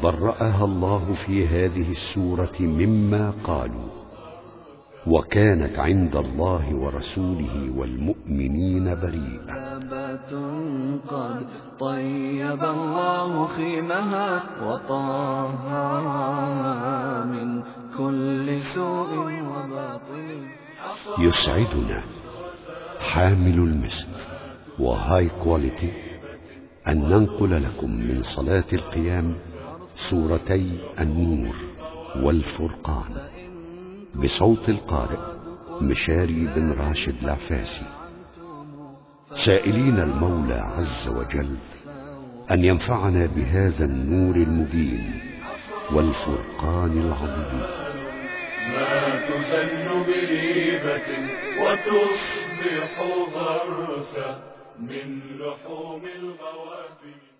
فبرأها الله في هذه السورة مما قالوا وكانت عند الله ورسوله والمؤمنين بريئة. قد طيب الله خيمها وطهرها من كل سوء وباطل. يسعدنا حامل المسك وهاي كواليتي أن ننقل لكم من صلاة القيام سورتي النور والفرقان بصوت القارئ مشاري بن راشد العفاسي سائلين المولى عز وجل أن ينفعنا بهذا النور المبين والفرقان العظيم. ما تسن بريبة وتصبح غرثا من لحوم الغوافل